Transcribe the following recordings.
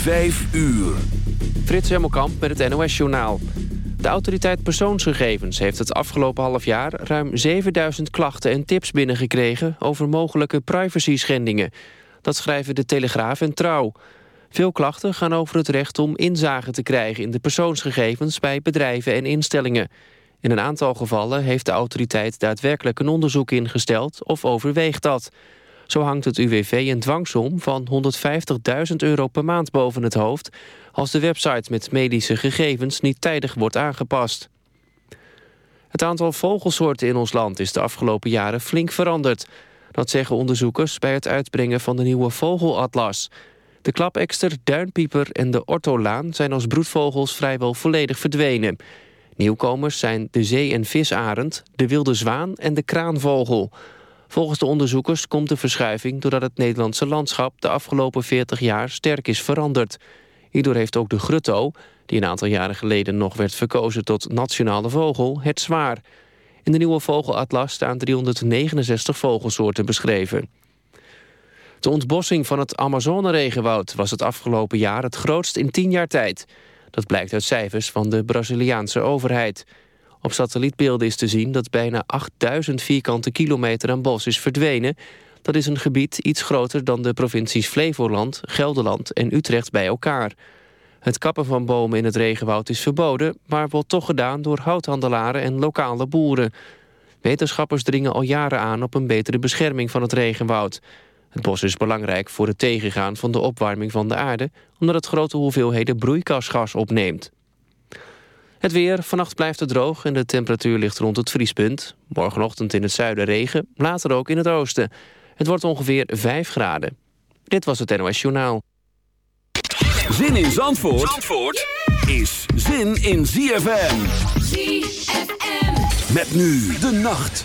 5 uur. Frits Hemmelkamp met het NOS-journaal. De autoriteit persoonsgegevens heeft het afgelopen half jaar... ruim 7000 klachten en tips binnengekregen... over mogelijke privacy-schendingen. Dat schrijven De Telegraaf en Trouw. Veel klachten gaan over het recht om inzage te krijgen... in de persoonsgegevens bij bedrijven en instellingen. In een aantal gevallen heeft de autoriteit daadwerkelijk een onderzoek ingesteld... of overweegt dat... Zo hangt het UWV een dwangsom van 150.000 euro per maand boven het hoofd... als de website met medische gegevens niet tijdig wordt aangepast. Het aantal vogelsoorten in ons land is de afgelopen jaren flink veranderd. Dat zeggen onderzoekers bij het uitbrengen van de nieuwe vogelatlas. De klapekster, duinpieper en de ortolaan zijn als broedvogels vrijwel volledig verdwenen. Nieuwkomers zijn de zee- en visarend, de wilde zwaan en de kraanvogel... Volgens de onderzoekers komt de verschuiving doordat het Nederlandse landschap de afgelopen 40 jaar sterk is veranderd. Hierdoor heeft ook de grutto, die een aantal jaren geleden nog werd verkozen tot nationale vogel, het zwaar. In de nieuwe vogelatlas staan 369 vogelsoorten beschreven. De ontbossing van het Amazone-regenwoud was het afgelopen jaar het grootst in 10 jaar tijd. Dat blijkt uit cijfers van de Braziliaanse overheid. Op satellietbeelden is te zien dat bijna 8000 vierkante kilometer aan bos is verdwenen. Dat is een gebied iets groter dan de provincies Flevoland, Gelderland en Utrecht bij elkaar. Het kappen van bomen in het regenwoud is verboden... maar wordt toch gedaan door houthandelaren en lokale boeren. Wetenschappers dringen al jaren aan op een betere bescherming van het regenwoud. Het bos is belangrijk voor het tegengaan van de opwarming van de aarde... omdat het grote hoeveelheden broeikasgas opneemt. Het weer, vannacht blijft het droog en de temperatuur ligt rond het vriespunt. Morgenochtend in het zuiden regen, later ook in het oosten. Het wordt ongeveer 5 graden. Dit was het NOS Journaal. Zin in Zandvoort, Zandvoort is zin in ZFM. ZFM. Met nu de nacht.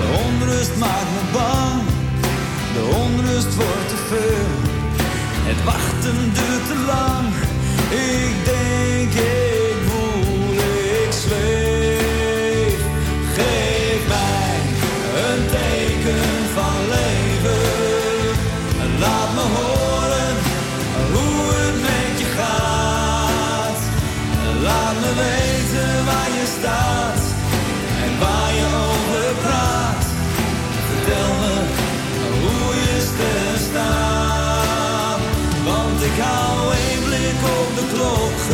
De onrust maakt me bang, de onrust wordt te veel. Het wachten duurt te lang, ik denk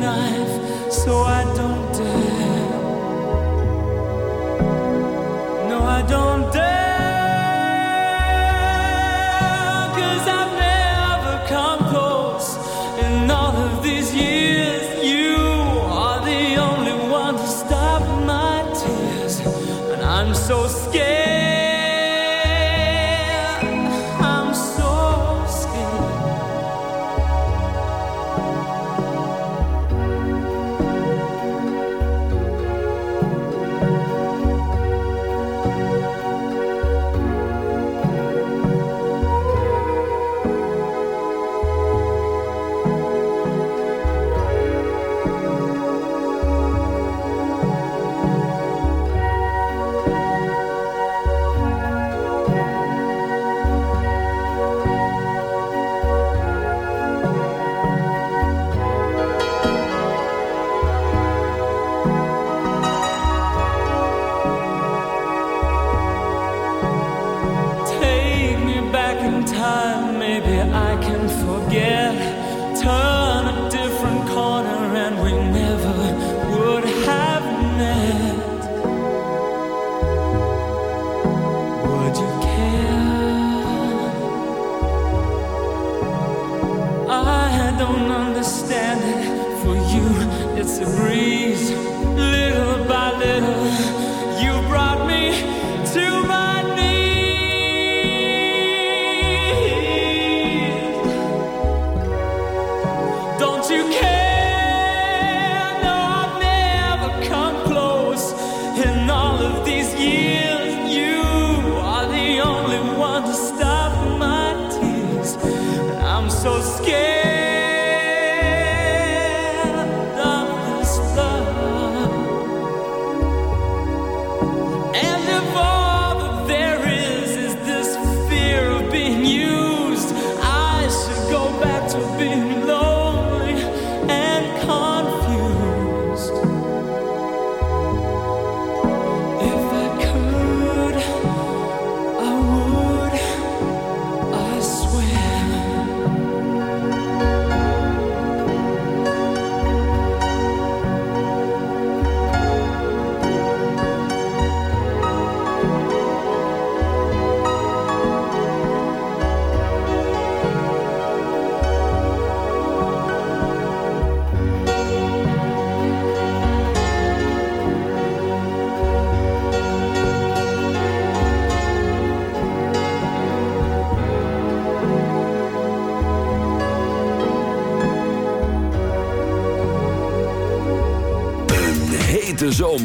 hete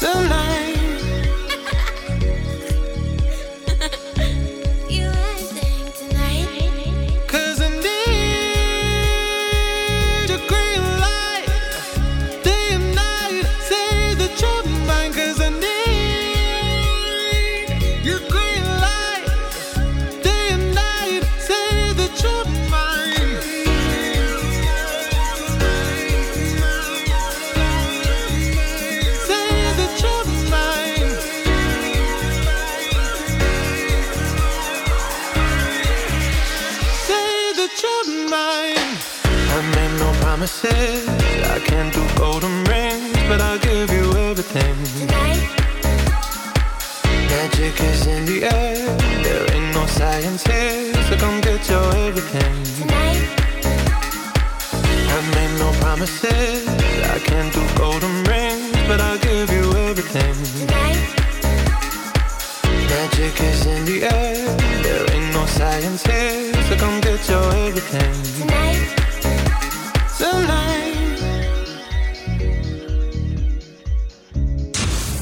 Tonight. You everything. tonight, I made no promises. I can't do golden rings, but I'll give you everything. tonight, Magic is in the air. There ain't no science here, so come get your everything. tonight. Tonight.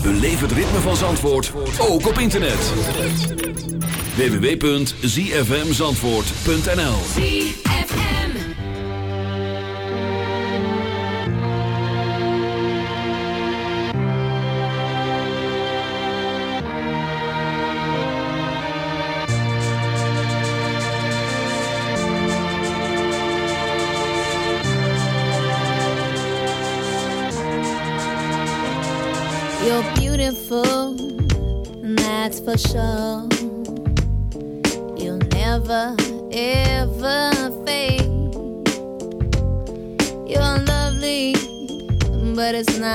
Beleef het ritme van Zandvoort, ook op internet. www.zfmzandvoort.nl ZFM. You're beautiful, and that's for sure.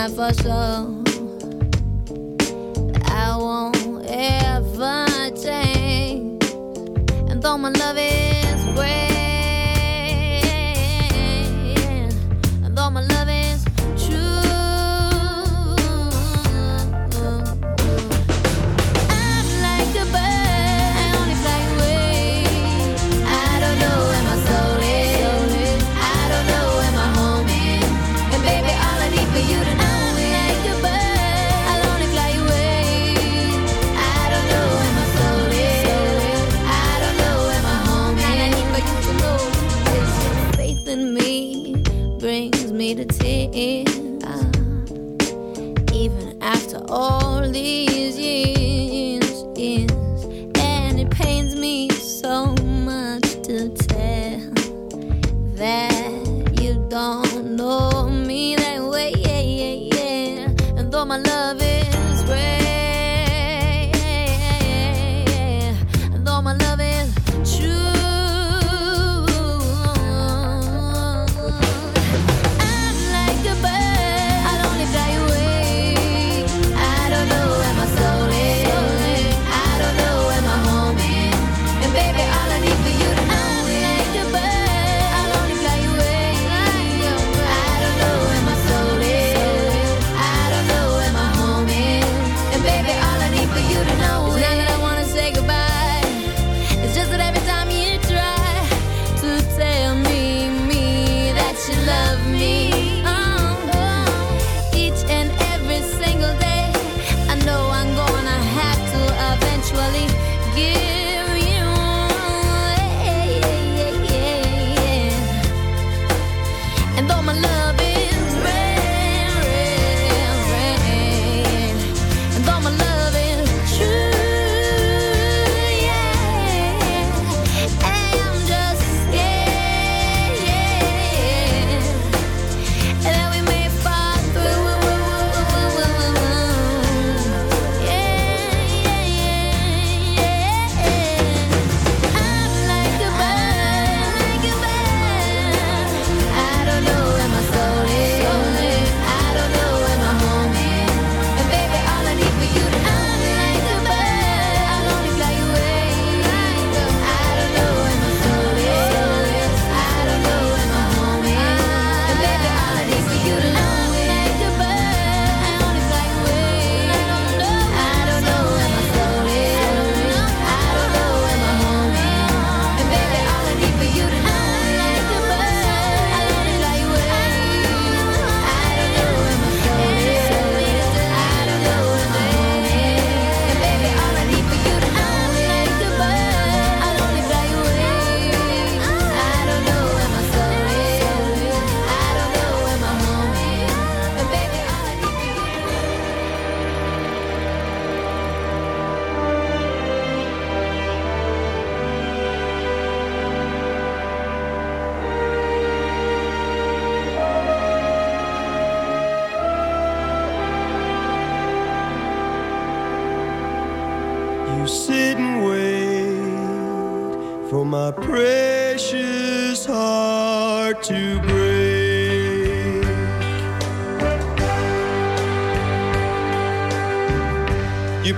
Not for sure. I won't ever change. And though my love is it.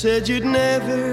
Said you'd never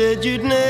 said you'd never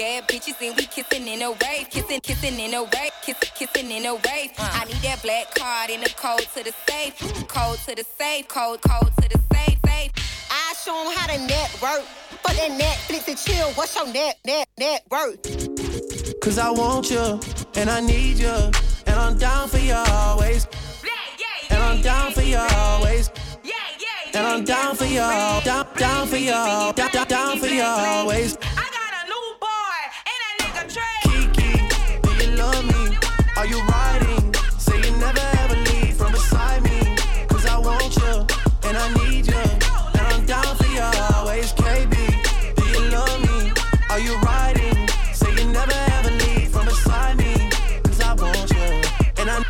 Bad bitches and we kissing in a wave, kissing, kissing in a wave, kissing, kissing in a wave. Uh. I need that black card in the code to the safe, code to the safe, code, code to the safe, safe. I show 'em how to network. For that Netflix and chill, what's your net, net, net worth? Cause I want you, and I need you. And I'm down for you always. And I'm down for you always. And I'm down for you, down, down for you, down, down, down for you always. And I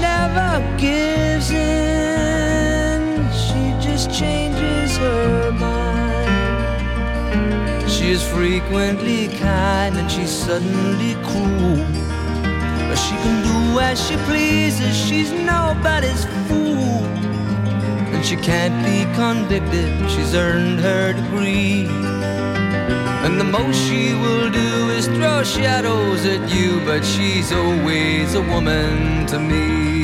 Never gives in. She just changes her mind. She is frequently kind and she's suddenly cruel. But she can do as she pleases, she's nobody's fool. And she can't be convicted, she's earned her degree. And the most she will do is throw shadows at you, but she's always a woman to me.